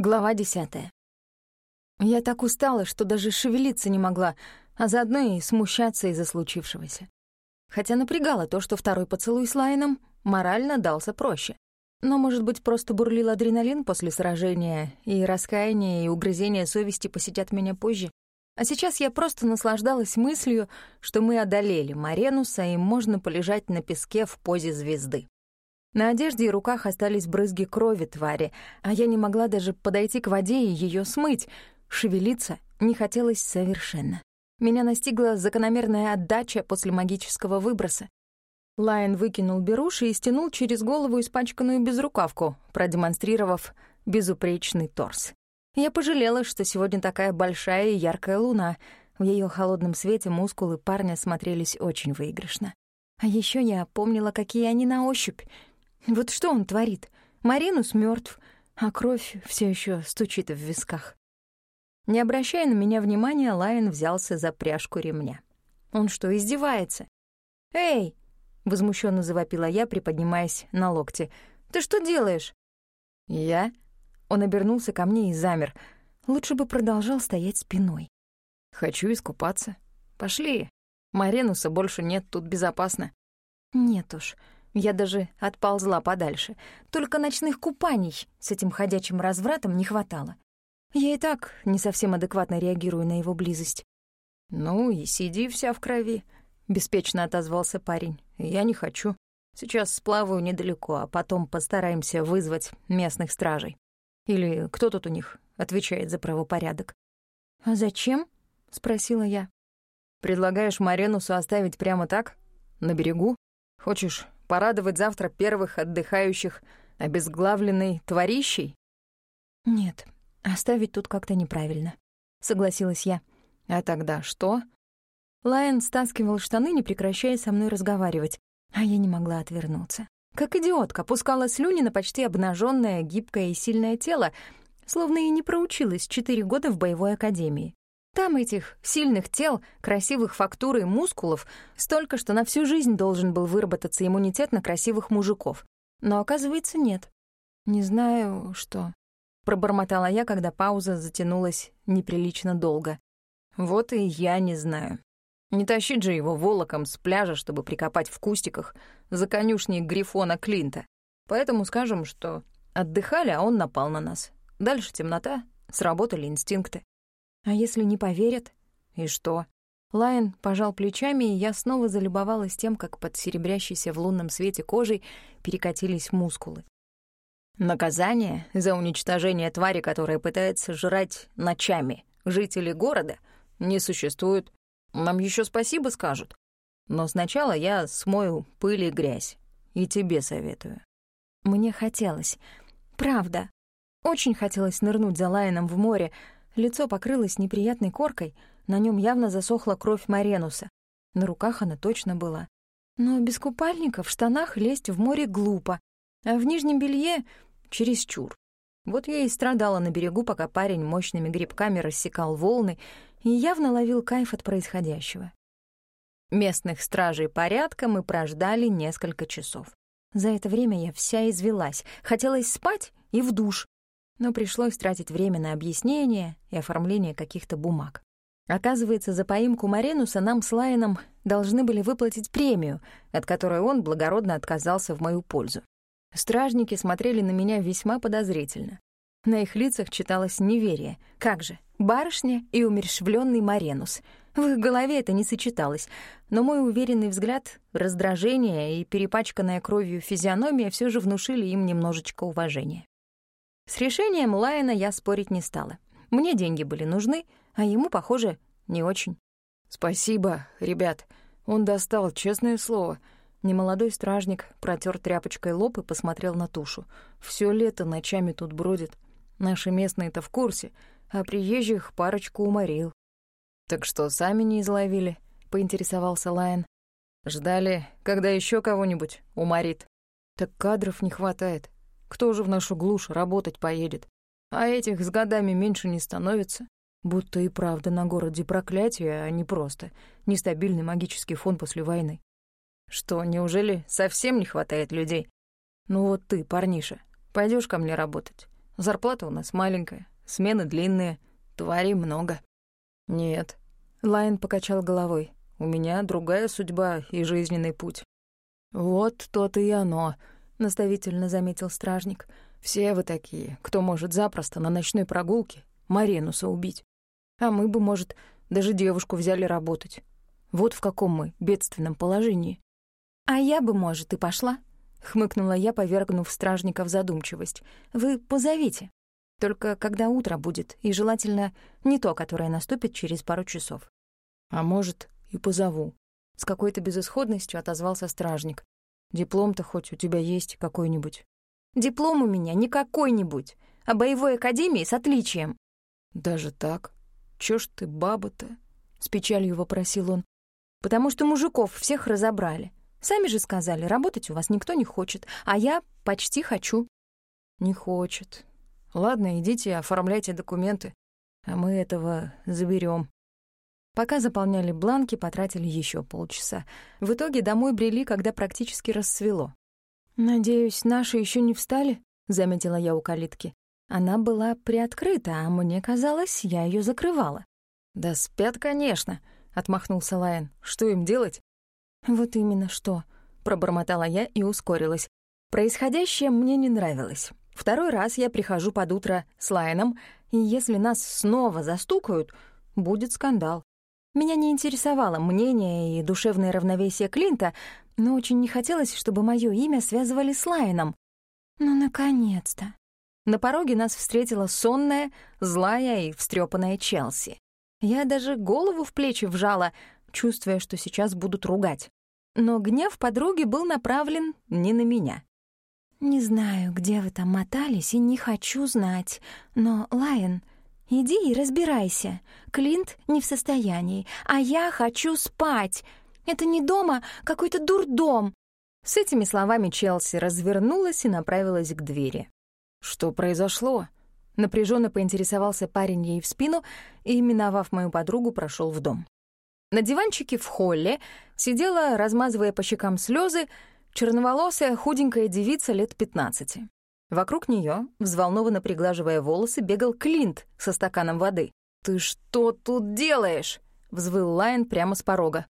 Глава десятая. Я так устала, что даже шевелиться не могла, а заодно и смущаться из-за случившегося. Хотя напрягало то, что второй поцелуй с Лайном морально дался проще. Но, может быть, просто бурлил адреналин после сражения, и раскаяние и угрызение совести посетят меня позже. А сейчас я просто наслаждалась мыслью, что мы одолели Маренуса, и можно полежать на песке в позе звезды. На одежде и руках остались брызги крови твари, а я не могла даже подойти к воде и ее смыть. Шевелиться не хотелось совершенно. Меня настигла закономерная отдача после магического выброса. Лайон выкинул беруши и стянул через голову испачканную безрукавку, продемонстрировав безупречный торс. Я пожалела, что сегодня такая большая и яркая луна. В ее холодном свете мускулы парня смотрелись очень выигрышно. А еще я помнила, какие они на ощупь — вот что он творит? Маринус мертв, а кровь все еще стучит в висках. Не обращая на меня внимания, Лайон взялся за пряжку ремня. Он что, издевается? «Эй!» — возмущенно завопила я, приподнимаясь на локте. «Ты что делаешь?» «Я?» Он обернулся ко мне и замер. Лучше бы продолжал стоять спиной. «Хочу искупаться. Пошли. Маренуса больше нет, тут безопасно». «Нет уж. Я даже отползла подальше. Только ночных купаний с этим ходячим развратом не хватало. Я и так не совсем адекватно реагирую на его близость. «Ну и сиди вся в крови», — беспечно отозвался парень. «Я не хочу. Сейчас сплаваю недалеко, а потом постараемся вызвать местных стражей. Или кто тут у них отвечает за правопорядок?» «А зачем?» — спросила я. «Предлагаешь Маренусу оставить прямо так? На берегу? Хочешь Порадовать завтра первых отдыхающих обезглавленной творищей? Нет, оставить тут как-то неправильно, согласилась я. А тогда что? Лайон стаскивал штаны, не прекращая со мной разговаривать, а я не могла отвернуться. Как идиотка, пускала слюни на почти обнаженное, гибкое и сильное тело, словно и не проучилась четыре года в боевой академии. Там этих сильных тел, красивых фактур и мускулов столько, что на всю жизнь должен был выработаться иммунитет на красивых мужиков. Но, оказывается, нет. Не знаю, что... Пробормотала я, когда пауза затянулась неприлично долго. Вот и я не знаю. Не тащить же его волоком с пляжа, чтобы прикопать в кустиках за конюшней Грифона Клинта. Поэтому скажем, что отдыхали, а он напал на нас. Дальше темнота, сработали инстинкты. А если не поверят? И что? Лайон пожал плечами, и я снова залюбовалась тем, как под серебрящейся в лунном свете кожей перекатились мускулы. Наказание за уничтожение твари, которая пытается жрать ночами жителей города, не существует. Нам еще спасибо скажут. Но сначала я смою пыль и грязь. И тебе советую. Мне хотелось. Правда. Очень хотелось нырнуть за Лайоном в море, Лицо покрылось неприятной коркой, на нем явно засохла кровь Маренуса. На руках она точно была. Но без купальника в штанах лезть в море глупо, а в нижнем белье — чересчур. Вот я и страдала на берегу, пока парень мощными грибками рассекал волны и явно ловил кайф от происходящего. Местных стражей порядка мы прождали несколько часов. За это время я вся извелась, хотелось спать и в душ, но пришлось тратить время на объяснение и оформление каких-то бумаг. Оказывается, за поимку Маренуса нам с Лайоном должны были выплатить премию, от которой он благородно отказался в мою пользу. Стражники смотрели на меня весьма подозрительно. На их лицах читалось неверие. Как же, барышня и умерщвленный Маренус. В их голове это не сочеталось, но мой уверенный взгляд, раздражение и перепачканная кровью физиономия все же внушили им немножечко уважения. С решением Лайна я спорить не стала. Мне деньги были нужны, а ему, похоже, не очень. «Спасибо, ребят. Он достал, честное слово». Немолодой стражник протер тряпочкой лоб и посмотрел на тушу. Всё лето ночами тут бродит. Наши местные-то в курсе, а приезжих парочку уморил. «Так что, сами не изловили?» — поинтересовался Лайон. «Ждали, когда ещё кого-нибудь уморит. Так кадров не хватает. Кто же в нашу глушь работать поедет? А этих с годами меньше не становится. Будто и правда на городе проклятие, а не просто нестабильный магический фон после войны. Что, неужели совсем не хватает людей? Ну вот ты, парниша, пойдешь ко мне работать. Зарплата у нас маленькая, смены длинные, тварей много». «Нет». Лайн покачал головой. «У меня другая судьба и жизненный путь». «Вот то-то и оно», — наставительно заметил стражник. «Все вы такие, кто может запросто на ночной прогулке Маренуса убить. А мы бы, может, даже девушку взяли работать. Вот в каком мы бедственном положении». «А я бы, может, и пошла», — хмыкнула я, повергнув стражника в задумчивость. «Вы позовите. Только когда утро будет, и желательно не то, которое наступит через пару часов». «А может, и позову». С какой-то безысходностью отозвался стражник. «Диплом-то хоть у тебя есть какой-нибудь?» «Диплом у меня не какой-нибудь, а боевой академии с отличием». «Даже так? Чё ж ты баба-то?» — с печалью вопросил он. «Потому что мужиков всех разобрали. Сами же сказали, работать у вас никто не хочет, а я почти хочу». «Не хочет. Ладно, идите, оформляйте документы, а мы этого заберем. Пока заполняли бланки, потратили еще полчаса. В итоге домой брели, когда практически рассвело. «Надеюсь, наши еще не встали?» — заметила я у калитки. Она была приоткрыта, а мне казалось, я ее закрывала. «Да спят, конечно», — отмахнулся Лайон. «Что им делать?» «Вот именно что», — пробормотала я и ускорилась. Происходящее мне не нравилось. Второй раз я прихожу под утро с Лайном, и если нас снова застукают, будет скандал. Меня не интересовало мнение и душевное равновесие Клинта, но очень не хотелось, чтобы мое имя связывали с Лайном. Ну, наконец-то. На пороге нас встретила сонная, злая и встрепанная Челси. Я даже голову в плечи вжала, чувствуя, что сейчас будут ругать. Но гнев подруги был направлен не на меня. «Не знаю, где вы там мотались, и не хочу знать, но, Лайон, иди и разбирайся. Клинт не в состоянии, а я хочу спать. Это не дома, какой-то дурдом». С этими словами Челси развернулась и направилась к двери. «Что произошло?» Напряженно поинтересовался парень ей в спину и, миновав мою подругу, прошел в дом. На диванчике в холле сидела, размазывая по щекам слезы, черноволосая худенькая девица лет пятнадцати. Вокруг нее, взволнованно приглаживая волосы, бегал Клинт со стаканом воды. «Ты что тут делаешь?» — взвыл Лайн прямо с порога.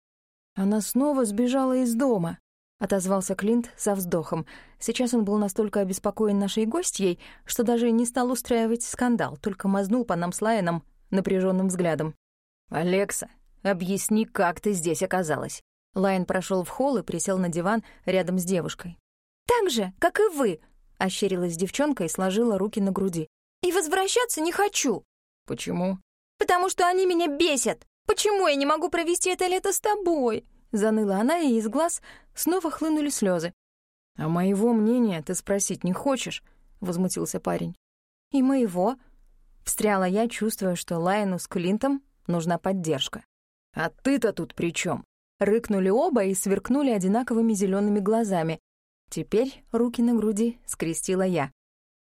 Она снова сбежала из дома. — отозвался Клинт со вздохом. Сейчас он был настолько обеспокоен нашей гостьей, что даже не стал устраивать скандал, только мазнул по нам с Лайоном напряженным взглядом. «Алекса, объясни, как ты здесь оказалась?» Лайн прошел в холл и присел на диван рядом с девушкой. «Так же, как и вы!» — ощерилась девчонка и сложила руки на груди. «И возвращаться не хочу!» «Почему?» «Потому что они меня бесят! Почему я не могу провести это лето с тобой?» Заныла она, и из глаз снова хлынули слезы. «А моего мнения ты спросить не хочешь?» — возмутился парень. «И моего?» — встряла я, чувствуя, что Лайну с Клинтом нужна поддержка. «А ты-то тут при чем? Рыкнули оба и сверкнули одинаковыми зелеными глазами. Теперь руки на груди скрестила я.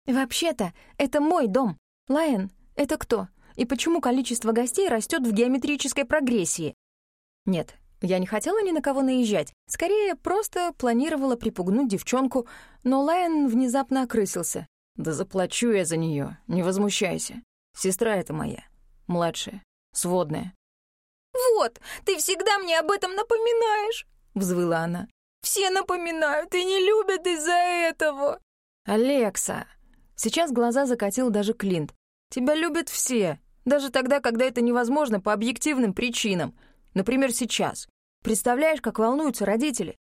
«Вообще-то, это мой дом. Лайон, это кто? И почему количество гостей растет в геометрической прогрессии?» Нет, я не хотела ни на кого наезжать, скорее просто планировала припугнуть девчонку, но Лайон внезапно окрысился. «Да заплачу я за нее, не возмущайся. Сестра это моя, младшая, сводная». «Вот, ты всегда мне об этом напоминаешь», — взвыла она. «Все напоминают и не любят из-за этого». «Алекса!» Сейчас глаза закатил даже Клинт. «Тебя любят все, даже тогда, когда это невозможно по объективным причинам. Например, сейчас. Представляешь, как волнуются родители?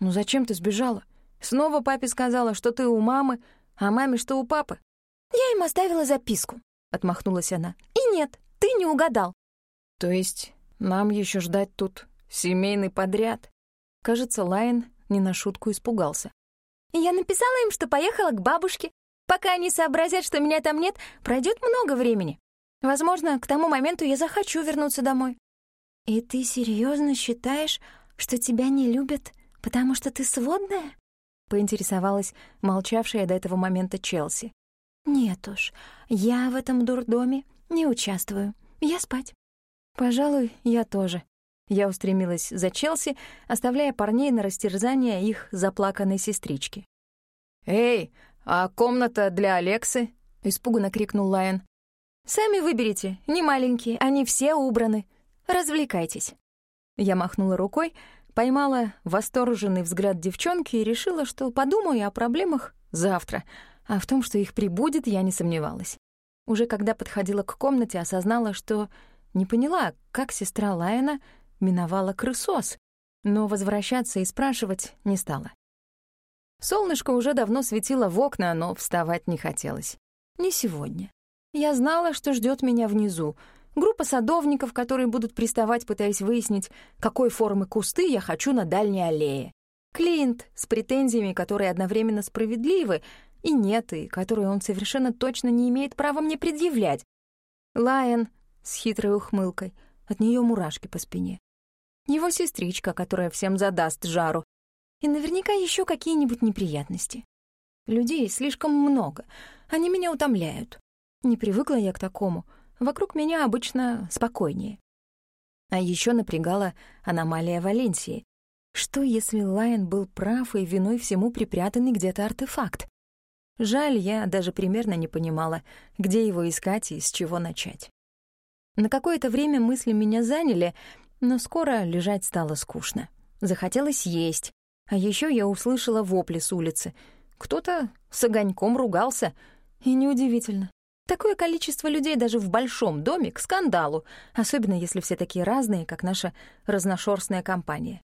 Ну зачем ты сбежала? Снова папе сказала, что ты у мамы, а маме, что у папы. Я им оставила записку, отмахнулась она. И нет, ты не угадал. То есть нам еще ждать тут семейный подряд? Кажется, Лайн не на шутку испугался. Я написала им, что поехала к бабушке. Пока они сообразят, что меня там нет, пройдет много времени. Возможно, к тому моменту я захочу вернуться домой. «И ты серьезно считаешь, что тебя не любят, потому что ты сводная?» — поинтересовалась молчавшая до этого момента Челси. «Нет уж, я в этом дурдоме не участвую. Я спать». «Пожалуй, я тоже». Я устремилась за Челси, оставляя парней на растерзание их заплаканной сестрички. «Эй, а комната для Алексы?» испуганно крикнул Лайон. «Сами выберите, не маленькие, они все убраны. Развлекайтесь». Я махнула рукой, поймала восторженный взгляд девчонки и решила, что подумаю о проблемах завтра, а в том, что их прибудет, я не сомневалась. Уже когда подходила к комнате, осознала, что не поняла, как сестра Лайена миновала крысос, но возвращаться и спрашивать не стала. Солнышко уже давно светило в окна, но вставать не хотелось. Не сегодня. Я знала, что ждет меня внизу. Группа садовников, которые будут приставать, пытаясь выяснить, какой формы кусты я хочу на дальней аллее. Клинт с претензиями, которые одновременно справедливы, и нет, и которые он совершенно точно не имеет права мне предъявлять. Лайон с хитрой ухмылкой, от нее мурашки по спине. Его сестричка, которая всем задаст жару. И наверняка еще какие-нибудь неприятности. Людей слишком много, они меня утомляют. Не привыкла я к такому. Вокруг меня обычно спокойнее. А еще напрягала аномалия Валенсии. Что, если Лайон был прав и виной всему припрятанный где-то артефакт? Жаль, я даже примерно не понимала, где его искать и с чего начать. На какое-то время мысли меня заняли, но скоро лежать стало скучно. Захотелось есть. А еще я услышала вопли с улицы. Кто-то с огоньком ругался. И неудивительно. Такое количество людей даже в большом доме к скандалу, особенно если все такие разные, как наша разношерстная компания.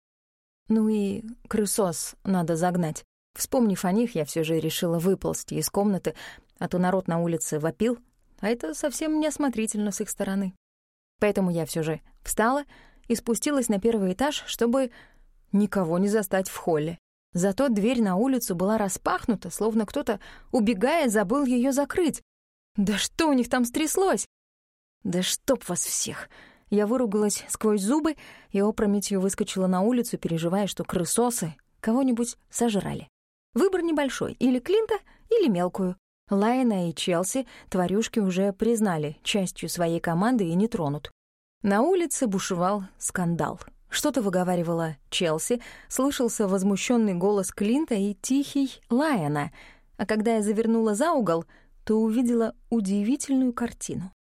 Ну и крысос надо загнать. Вспомнив о них, я все же решила выползти из комнаты, а то народ на улице вопил, а это совсем неосмотрительно с их стороны. Поэтому я все же встала и спустилась на первый этаж, чтобы никого не застать в холле. Зато дверь на улицу была распахнута, словно кто-то, убегая, забыл ее закрыть. Да что у них там стряслось? Да чтоб вас всех! Я выругалась сквозь зубы и опрометью выскочила на улицу, переживая, что крысосы кого-нибудь сожрали. Выбор небольшой — или Клинта, или мелкую. Лайна и Челси тварюшки уже признали частью своей команды и не тронут. На улице бушевал скандал. Что-то выговаривала Челси, слышался возмущенный голос Клинта и тихий Лайена, а когда я завернула за угол, то увидела удивительную картину.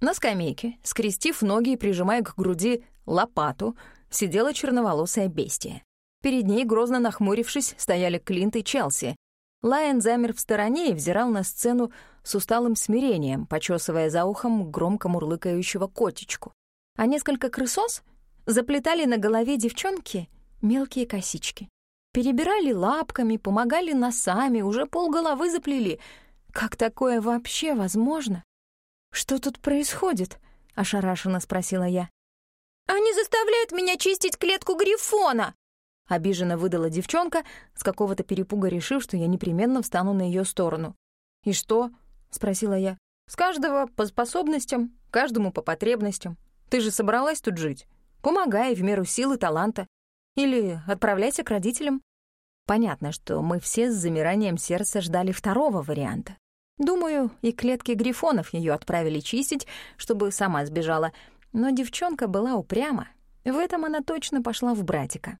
На скамейке, скрестив ноги и прижимая к груди лопату, сидела черноволосая бестия. Перед ней, грозно нахмурившись, стояли Клинт и Челси. Лайон замер в стороне и взирал на сцену с усталым смирением, почесывая за ухом громко мурлыкающего котичку. А несколько крысос заплетали на голове девчонки мелкие косички. Перебирали лапками, помогали носами, уже полголовы заплели. Как такое вообще возможно? «Что тут происходит?» — ошарашенно спросила я. «Они заставляют меня чистить клетку Грифона!» Обиженно выдала девчонка, с какого-то перепуга решив, что я непременно встану на ее сторону. «И что?» — спросила я. «С каждого по способностям, каждому по потребностям. Ты же собралась тут жить. Помогай в меру сил и таланта. Или отправляйся к родителям». Понятно, что мы все с замиранием сердца ждали второго варианта. Думаю, и клетки грифонов ее отправили чистить, чтобы сама сбежала. Но девчонка была упряма. В этом она точно пошла в братика.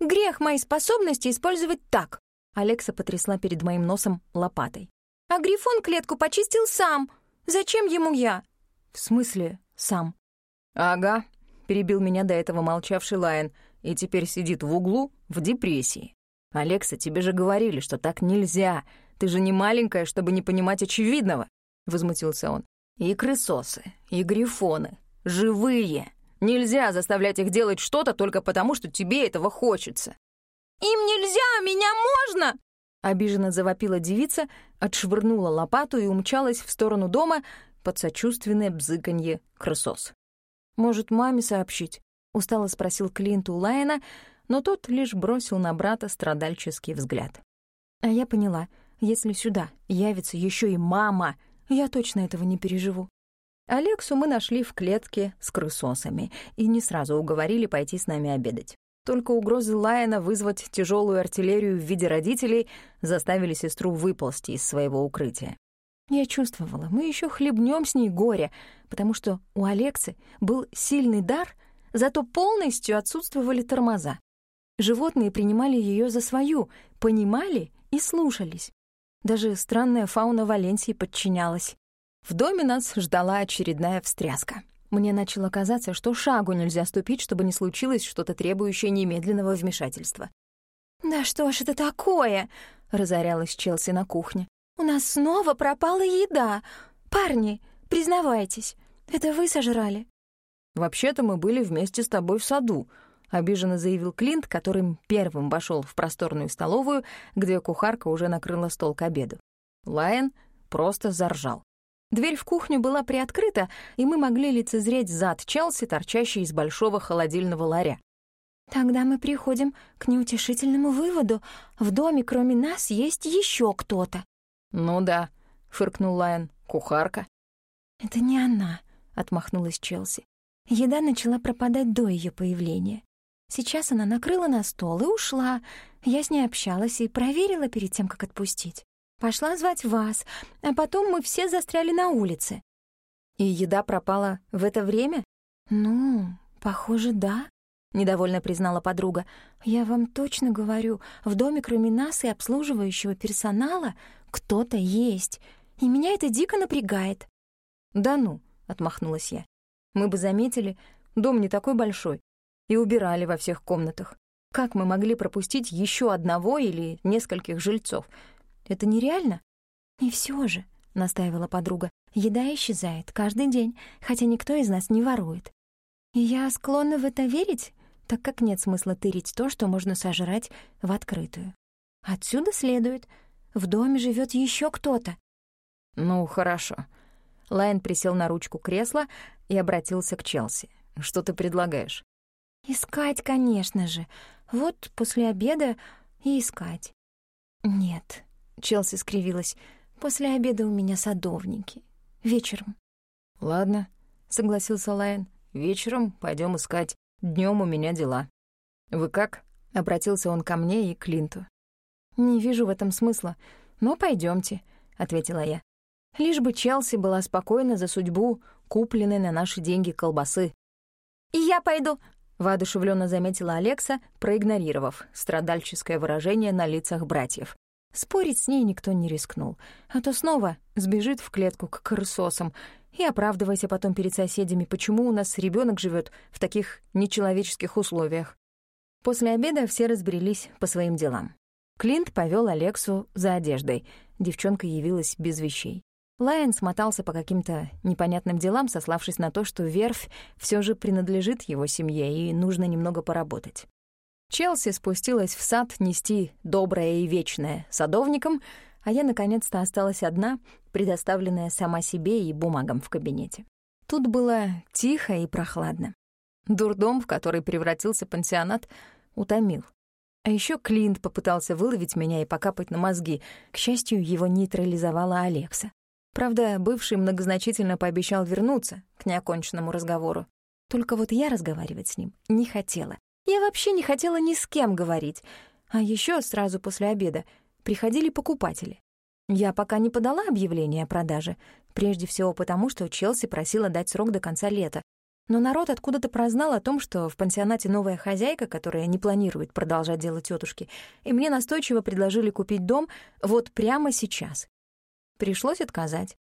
Грех мои способности использовать так. Алекса потрясла перед моим носом лопатой. А Грифон клетку почистил сам. Зачем ему я? В смысле сам? Ага, перебил меня до этого молчавший Лайон и теперь сидит в углу в депрессии. Алекса, тебе же говорили, что так нельзя. Ты же не маленькая, чтобы не понимать очевидного, возмутился он. И крысосы, и грифоны, живые. Нельзя заставлять их делать что-то только потому, что тебе этого хочется. «Им нельзя, меня можно!» Обиженно завопила девица, отшвырнула лопату и умчалась в сторону дома под сочувственное бзыканье крысос. «Может, маме сообщить?» — устало спросил Клинт у Лайена, но тот лишь бросил на брата страдальческий взгляд. А я поняла, если сюда явится еще и мама, я точно этого не переживу. Алексу мы нашли в клетке с крысосами и не сразу уговорили пойти с нами обедать. Только угрозы Лайена вызвать тяжелую артиллерию в виде родителей заставили сестру выползти из своего укрытия. Я чувствовала, мы еще хлебнем с ней горе, потому что у Алексы был сильный дар, зато полностью отсутствовали тормоза. Животные принимали ее за свою, понимали и слушались. Даже странная фауна Валенсии подчинялась. В доме нас ждала очередная встряска. Мне начало казаться, что шагу нельзя ступить, чтобы не случилось что-то требующее немедленного вмешательства. «Да что ж это такое?» — разорялась Челси на кухне. «У нас снова пропала еда. Парни, признавайтесь, это вы сожрали?» «Вообще-то мы были вместе с тобой в саду», — обиженно заявил Клинт, которым первым вошел в просторную столовую, где кухарка уже накрыла стол к обеду. Лайон просто заржал. Дверь в кухню была приоткрыта, и мы могли лицезреть зад Челси, торчащий из большого холодильного ларя. «Тогда мы приходим к неутешительному выводу. В доме, кроме нас, есть еще кто-то». «Ну да», — фыркнул Лайон, — «кухарка». «Это не она», — отмахнулась Челси. Еда начала пропадать до ее появления. Сейчас она накрыла на стол и ушла. Я с ней общалась и проверила перед тем, как отпустить. Пошла звать вас, а потом мы все застряли на улице. И еда пропала в это время? Ну, похоже, да, недовольно признала подруга. Я вам точно говорю, в доме кроме нас и обслуживающего персонала кто-то есть, и меня это дико напрягает. Да ну, отмахнулась я. Мы бы заметили, дом не такой большой и убирали во всех комнатах. Как мы могли пропустить еще одного или нескольких жильцов? Это нереально? И все же, — настаивала подруга, — еда исчезает каждый день, хотя никто из нас не ворует. И я склонна в это верить, так как нет смысла тырить то, что можно сожрать в открытую. Отсюда следует, в доме живет еще кто-то. Ну, хорошо. Лайн присел на ручку кресла и обратился к Челси. Что ты предлагаешь? Искать, конечно же. Вот после обеда и искать. Нет, Челси скривилась. После обеда у меня садовники. Вечером. Ладно, согласился Лайн. Вечером пойдем искать. Днем у меня дела. Вы как? Обратился он ко мне и Клинту. Не вижу в этом смысла, но пойдемте, ответила я. Лишь бы Челси была спокойна за судьбу купленной на наши деньги колбасы. «И я пойду», воодушевленно заметила Алекса, проигнорировав страдальческое выражение на лицах братьев. Спорить с ней никто не рискнул, а то снова сбежит в клетку к крысосам и оправдывайся потом перед соседями, почему у нас ребенок живет в таких нечеловеческих условиях. После обеда все разбрелись по своим делам. Клинт повел Алексу за одеждой. Девчонка явилась без вещей. Лайон смотался по каким-то непонятным делам, сославшись на то, что верфь все же принадлежит его семье и нужно немного поработать. Челси спустилась в сад нести доброе и вечное садовником, а я наконец-то осталась одна, предоставленная сама себе и бумагам в кабинете. Тут было тихо и прохладно. Дурдом, в который превратился пансионат, утомил. А еще Клинт попытался выловить меня и покапать на мозги. К счастью, его нейтрализовала Алекса. Правда, бывший многозначительно пообещал вернуться к неоконченному разговору. Только вот я разговаривать с ним не хотела. Я вообще не хотела ни с кем говорить. А еще сразу после обеда приходили покупатели. Я пока не подала объявление о продаже, прежде всего потому, что Челси просила дать срок до конца лета. Но народ откуда-то прознал о том, что в пансионате новая хозяйка, которая не планирует продолжать делать тетушки, и мне настойчиво предложили купить дом вот прямо сейчас. Пришлось отказать.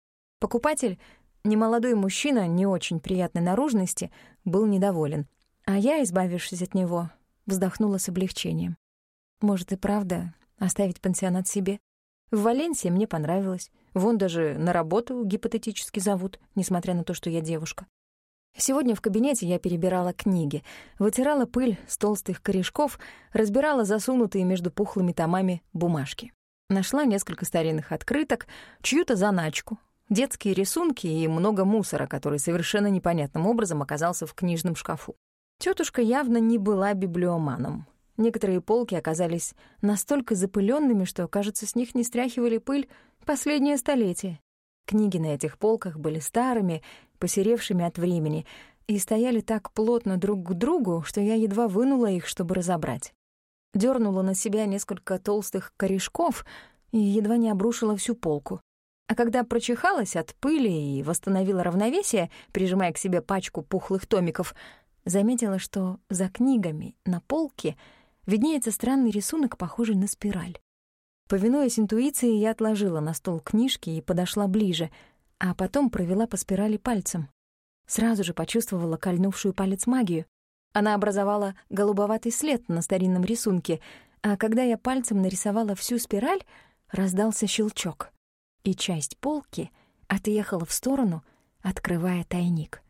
Покупатель, немолодой мужчина, не очень приятной наружности, был недоволен. А я, избавившись от него, вздохнула с облегчением. Может и правда оставить пансионат себе? В Валенсии мне понравилось. Вон даже на работу гипотетически зовут, несмотря на то, что я девушка. Сегодня в кабинете я перебирала книги, вытирала пыль с толстых корешков, разбирала засунутые между пухлыми томами бумажки. Нашла несколько старинных открыток, чью-то заначку, детские рисунки и много мусора, который совершенно непонятным образом оказался в книжном шкафу. Тетушка явно не была библиоманом. Некоторые полки оказались настолько запыленными, что, кажется, с них не стряхивали пыль последнее столетие. Книги на этих полках были старыми, посеревшими от времени, и стояли так плотно друг к другу, что я едва вынула их, чтобы разобрать дернула на себя несколько толстых корешков и едва не обрушила всю полку. А когда прочихалась от пыли и восстановила равновесие, прижимая к себе пачку пухлых томиков, заметила, что за книгами на полке виднеется странный рисунок, похожий на спираль. Повинуясь интуиции, я отложила на стол книжки и подошла ближе, а потом провела по спирали пальцем. Сразу же почувствовала кольнувшую палец магию. Она образовала голубоватый след на старинном рисунке, а когда я пальцем нарисовала всю спираль, раздался щелчок, и часть полки отъехала в сторону, открывая тайник.